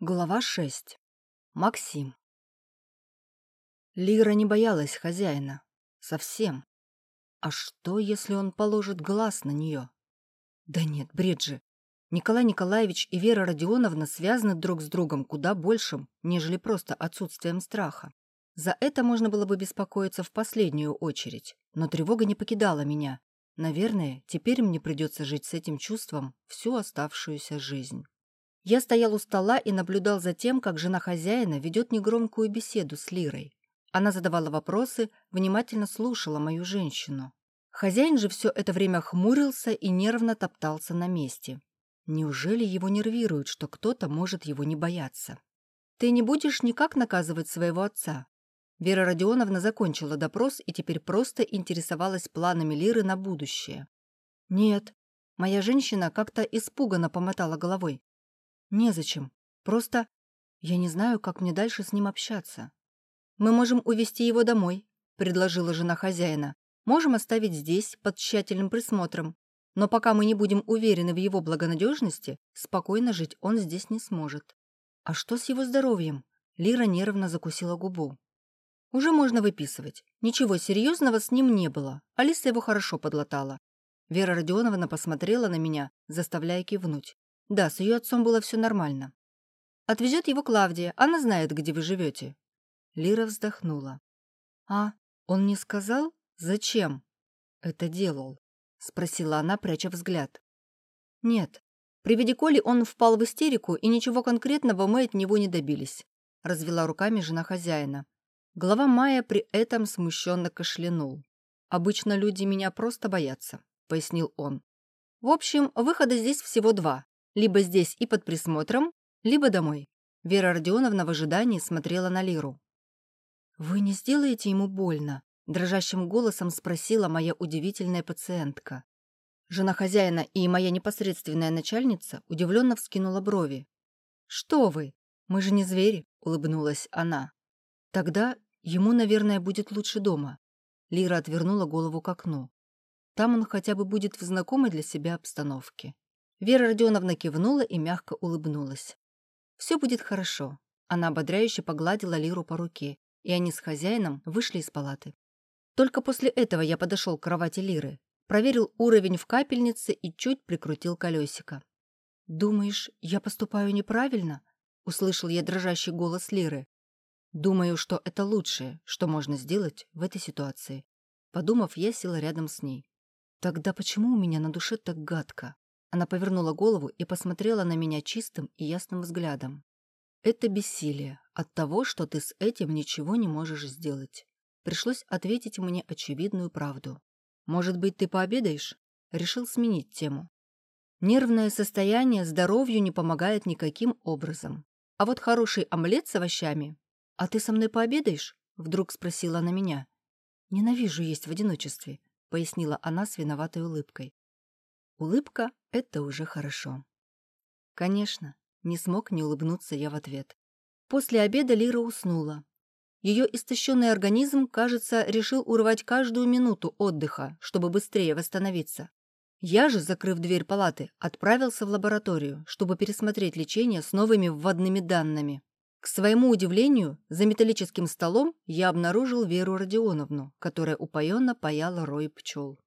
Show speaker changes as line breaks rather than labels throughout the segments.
Глава 6. Максим. Лира не боялась хозяина. Совсем. А что, если он положит глаз на нее? Да нет, бред же. Николай Николаевич и Вера Родионовна связаны друг с другом куда большим, нежели просто отсутствием страха. За это можно было бы беспокоиться в последнюю очередь, но тревога не покидала меня. Наверное, теперь мне придется жить с этим чувством всю оставшуюся жизнь. Я стоял у стола и наблюдал за тем, как жена хозяина ведет негромкую беседу с Лирой. Она задавала вопросы, внимательно слушала мою женщину. Хозяин же все это время хмурился и нервно топтался на месте. Неужели его нервирует, что кто-то может его не бояться? «Ты не будешь никак наказывать своего отца?» Вера Родионовна закончила допрос и теперь просто интересовалась планами Лиры на будущее. «Нет». Моя женщина как-то испуганно помотала головой. Незачем. Просто я не знаю, как мне дальше с ним общаться. Мы можем увезти его домой, предложила жена хозяина. Можем оставить здесь, под тщательным присмотром. Но пока мы не будем уверены в его благонадежности, спокойно жить он здесь не сможет. А что с его здоровьем? Лира нервно закусила губу. Уже можно выписывать. Ничего серьезного с ним не было. Алиса его хорошо подлатала. Вера Родионовна посмотрела на меня, заставляя кивнуть. Да, с ее отцом было все нормально. Отвезет его Клавдия, она знает, где вы живете. Лира вздохнула. А, он не сказал, зачем это делал? Спросила она, пряча взгляд. Нет. При виде Коли он впал в истерику, и ничего конкретного мы от него не добились. Развела руками жена хозяина. Глава Майя при этом смущенно кашлянул. «Обычно люди меня просто боятся», — пояснил он. «В общем, выхода здесь всего два. Либо здесь и под присмотром, либо домой. Вера Родионовна в ожидании смотрела на Лиру. «Вы не сделаете ему больно?» – дрожащим голосом спросила моя удивительная пациентка. Жена хозяина и моя непосредственная начальница удивленно вскинула брови. «Что вы? Мы же не звери», – улыбнулась она. «Тогда ему, наверное, будет лучше дома». Лира отвернула голову к окну. Там он хотя бы будет в знакомой для себя обстановке. Вера Родионовна кивнула и мягко улыбнулась. «Все будет хорошо». Она ободряюще погладила Лиру по руке, и они с хозяином вышли из палаты. Только после этого я подошел к кровати Лиры, проверил уровень в капельнице и чуть прикрутил колесико. «Думаешь, я поступаю неправильно?» — услышал я дрожащий голос Лиры. «Думаю, что это лучшее, что можно сделать в этой ситуации». Подумав, я села рядом с ней. «Тогда почему у меня на душе так гадко?» Она повернула голову и посмотрела на меня чистым и ясным взглядом. «Это бессилие от того, что ты с этим ничего не можешь сделать». Пришлось ответить мне очевидную правду. «Может быть, ты пообедаешь?» Решил сменить тему. Нервное состояние здоровью не помогает никаким образом. А вот хороший омлет с овощами... «А ты со мной пообедаешь?» Вдруг спросила она меня. «Ненавижу есть в одиночестве», — пояснила она с виноватой улыбкой. Улыбка — это уже хорошо. Конечно, не смог не улыбнуться я в ответ. После обеда Лира уснула. Ее истощенный организм, кажется, решил урвать каждую минуту отдыха, чтобы быстрее восстановиться. Я же, закрыв дверь палаты, отправился в лабораторию, чтобы пересмотреть лечение с новыми вводными данными. К своему удивлению, за металлическим столом я обнаружил Веру Родионовну, которая упоенно паяла рой пчел.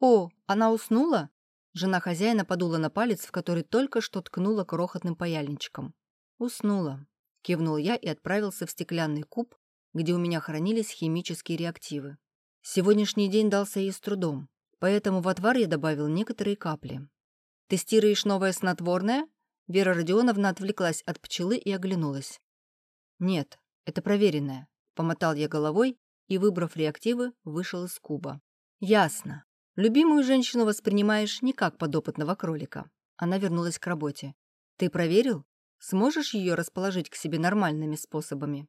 «О, она уснула?» Жена хозяина подула на палец, в который только что ткнула крохотным паяльничком. «Уснула», — кивнул я и отправился в стеклянный куб, где у меня хранились химические реактивы. Сегодняшний день дался ей с трудом, поэтому в отвар я добавил некоторые капли. «Тестируешь новое снотворное?» Вера Родионовна отвлеклась от пчелы и оглянулась. «Нет, это проверенное», — помотал я головой и, выбрав реактивы, вышел из куба. «Ясно. Любимую женщину воспринимаешь не как подопытного кролика. Она вернулась к работе. Ты проверил? Сможешь ее расположить к себе нормальными способами?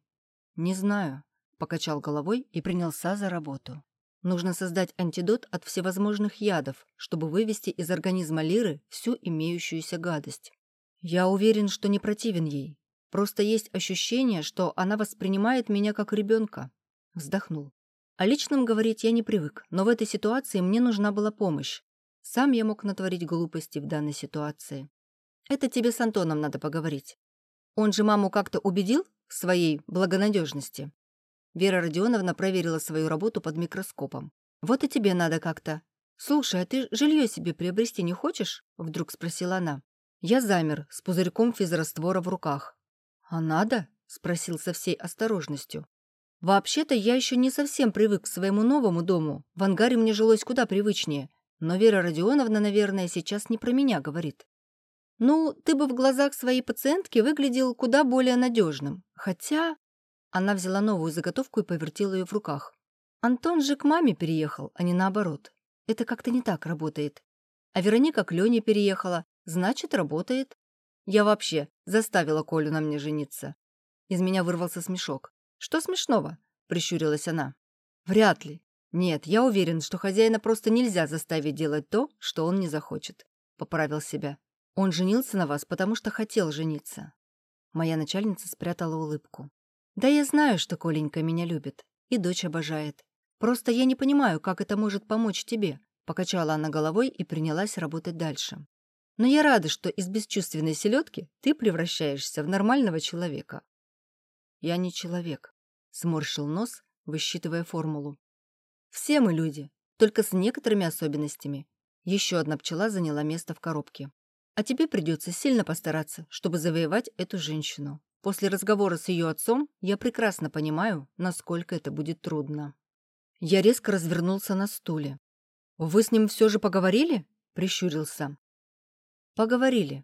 Не знаю, покачал головой и принялся за работу. Нужно создать антидот от всевозможных ядов, чтобы вывести из организма Лиры всю имеющуюся гадость. Я уверен, что не противен ей. Просто есть ощущение, что она воспринимает меня как ребенка. Вздохнул. О личном говорить я не привык, но в этой ситуации мне нужна была помощь. Сам я мог натворить глупости в данной ситуации. Это тебе с Антоном надо поговорить. Он же маму как-то убедил в своей благонадежности. Вера Родионовна проверила свою работу под микроскопом. «Вот и тебе надо как-то. Слушай, а ты жилье себе приобрести не хочешь?» — вдруг спросила она. Я замер с пузырьком физраствора в руках. «А надо?» — спросил со всей осторожностью. «Вообще-то я еще не совсем привык к своему новому дому. В ангаре мне жилось куда привычнее. Но Вера Родионовна, наверное, сейчас не про меня говорит. Ну, ты бы в глазах своей пациентки выглядел куда более надежным. Хотя...» Она взяла новую заготовку и повертела ее в руках. «Антон же к маме переехал, а не наоборот. Это как-то не так работает. А Вероника к Лене переехала, значит, работает. Я вообще заставила Колю на мне жениться». Из меня вырвался смешок. «Что смешного?» — прищурилась она. «Вряд ли. Нет, я уверен, что хозяина просто нельзя заставить делать то, что он не захочет», — поправил себя. Он женился на вас, потому что хотел жениться». Моя начальница спрятала улыбку. «Да я знаю, что Коленька меня любит. И дочь обожает. Просто я не понимаю, как это может помочь тебе», покачала она головой и принялась работать дальше. «Но я рада, что из бесчувственной селедки ты превращаешься в нормального человека». «Я не человек», — сморщил нос, высчитывая формулу. «Все мы люди, только с некоторыми особенностями». Еще одна пчела заняла место в коробке. А тебе придется сильно постараться, чтобы завоевать эту женщину. После разговора с ее отцом я прекрасно понимаю, насколько это будет трудно. Я резко развернулся на стуле. «Вы с ним все же поговорили?» — прищурился. «Поговорили.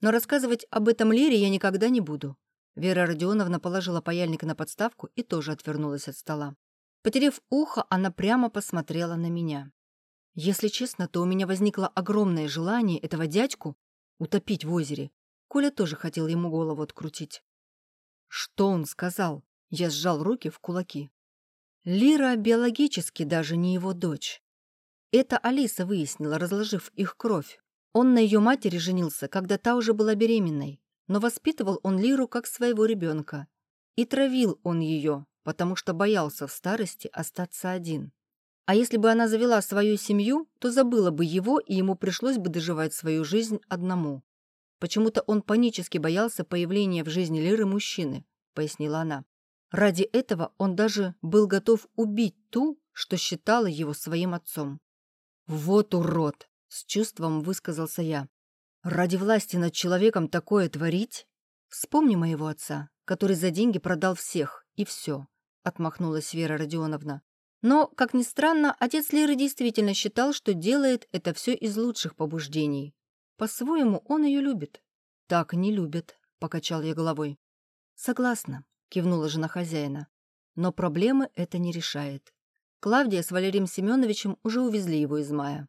Но рассказывать об этом Лере я никогда не буду». Вера Родионовна положила паяльник на подставку и тоже отвернулась от стола. Потерев ухо, она прямо посмотрела на меня. Если честно, то у меня возникло огромное желание этого дядьку утопить в озере. Коля тоже хотел ему голову открутить. Что он сказал? Я сжал руки в кулаки. Лира биологически даже не его дочь. Это Алиса выяснила, разложив их кровь. Он на ее матери женился, когда та уже была беременной, но воспитывал он Лиру как своего ребенка. И травил он ее, потому что боялся в старости остаться один. А если бы она завела свою семью, то забыла бы его, и ему пришлось бы доживать свою жизнь одному. Почему-то он панически боялся появления в жизни Лиры мужчины, пояснила она. Ради этого он даже был готов убить ту, что считала его своим отцом. «Вот урод!» — с чувством высказался я. «Ради власти над человеком такое творить? Вспомни моего отца, который за деньги продал всех, и все», — отмахнулась Вера Родионовна. Но, как ни странно, отец Леры действительно считал, что делает это все из лучших побуждений. По-своему, он ее любит. «Так не любит», — покачал я головой. «Согласна», — кивнула жена хозяина. «Но проблемы это не решает. Клавдия с Валерием Семеновичем уже увезли его из мая».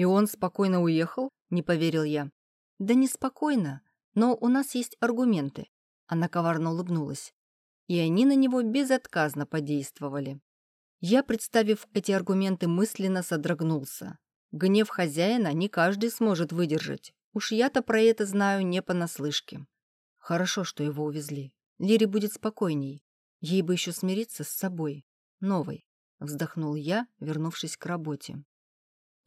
«И он спокойно уехал?» — не поверил я. «Да не спокойно, но у нас есть аргументы». Она коварно улыбнулась. И они на него безотказно подействовали. Я, представив эти аргументы, мысленно содрогнулся. Гнев хозяина не каждый сможет выдержать. Уж я-то про это знаю не понаслышке. Хорошо, что его увезли. Лире будет спокойней. Ей бы еще смириться с собой. Новой. Вздохнул я, вернувшись к работе.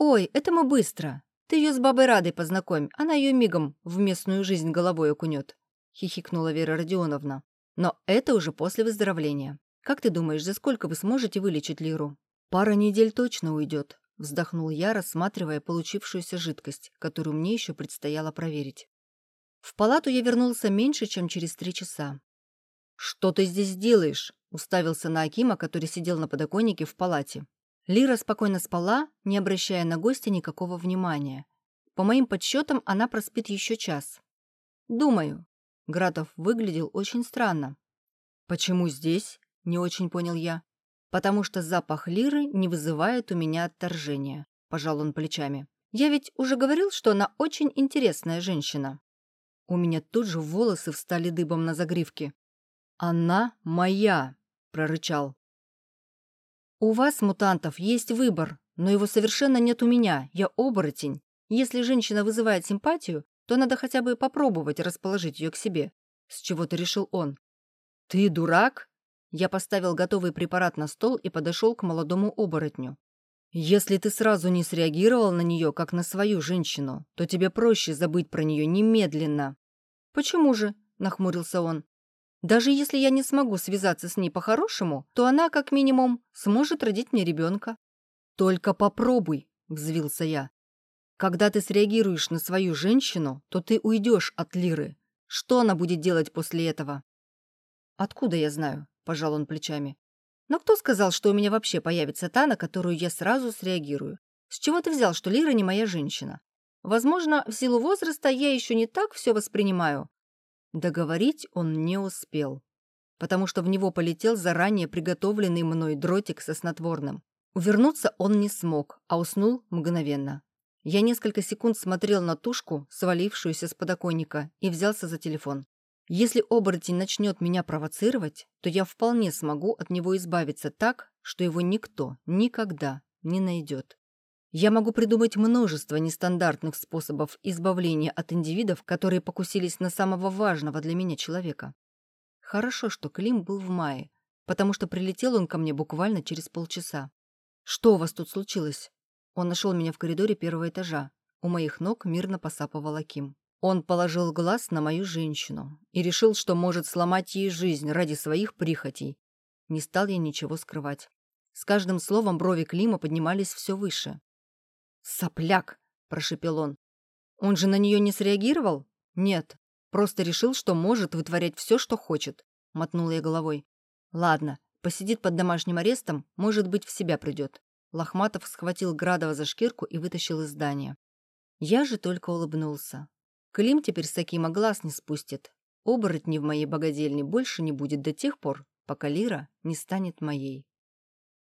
«Ой, это мы быстро. Ты ее с бабой Радой познакомь. Она ее мигом в местную жизнь головой окунет», — хихикнула Вера Родионовна. «Но это уже после выздоровления. «Как ты думаешь, за сколько вы сможете вылечить Лиру?» «Пара недель точно уйдет», — вздохнул я, рассматривая получившуюся жидкость, которую мне еще предстояло проверить. В палату я вернулся меньше, чем через три часа. «Что ты здесь делаешь?» — уставился на Акима, который сидел на подоконнике в палате. Лира спокойно спала, не обращая на гостя никакого внимания. По моим подсчетам, она проспит еще час. «Думаю». Гратов выглядел очень странно. «Почему здесь?» Не очень понял я. Потому что запах лиры не вызывает у меня отторжения. Пожал он плечами. Я ведь уже говорил, что она очень интересная женщина. У меня тут же волосы встали дыбом на загривке. «Она моя!» — прорычал. «У вас, мутантов, есть выбор, но его совершенно нет у меня. Я оборотень. Если женщина вызывает симпатию, то надо хотя бы попробовать расположить ее к себе», — с чего-то решил он. «Ты дурак?» Я поставил готовый препарат на стол и подошел к молодому оборотню. «Если ты сразу не среагировал на нее, как на свою женщину, то тебе проще забыть про нее немедленно». «Почему же?» — нахмурился он. «Даже если я не смогу связаться с ней по-хорошему, то она, как минимум, сможет родить мне ребенка». «Только попробуй», — взвился я. «Когда ты среагируешь на свою женщину, то ты уйдешь от Лиры. Что она будет делать после этого?» «Откуда я знаю?» — пожал он плечами. «Но кто сказал, что у меня вообще появится та, на которую я сразу среагирую? С чего ты взял, что Лира не моя женщина? Возможно, в силу возраста я еще не так все воспринимаю». Договорить он не успел, потому что в него полетел заранее приготовленный мной дротик со снотворным. Увернуться он не смог, а уснул мгновенно. Я несколько секунд смотрел на тушку, свалившуюся с подоконника, и взялся за телефон. Если оборотень начнет меня провоцировать, то я вполне смогу от него избавиться так, что его никто никогда не найдет. Я могу придумать множество нестандартных способов избавления от индивидов, которые покусились на самого важного для меня человека. Хорошо, что Клим был в мае, потому что прилетел он ко мне буквально через полчаса. «Что у вас тут случилось?» Он нашел меня в коридоре первого этажа. У моих ног мирно посапывал Аким. Он положил глаз на мою женщину и решил, что может сломать ей жизнь ради своих прихотей. Не стал я ничего скрывать. С каждым словом брови Клима поднимались все выше. «Сопляк!» – прошепел он. «Он же на нее не среагировал?» «Нет, просто решил, что может вытворять все, что хочет», – мотнула я головой. «Ладно, посидит под домашним арестом, может быть, в себя придет». Лохматов схватил Градова за шкирку и вытащил из здания. Я же только улыбнулся. Клим теперь с таким глаз не спустит. Оборотни в моей богадельне больше не будет до тех пор, пока Лира не станет моей.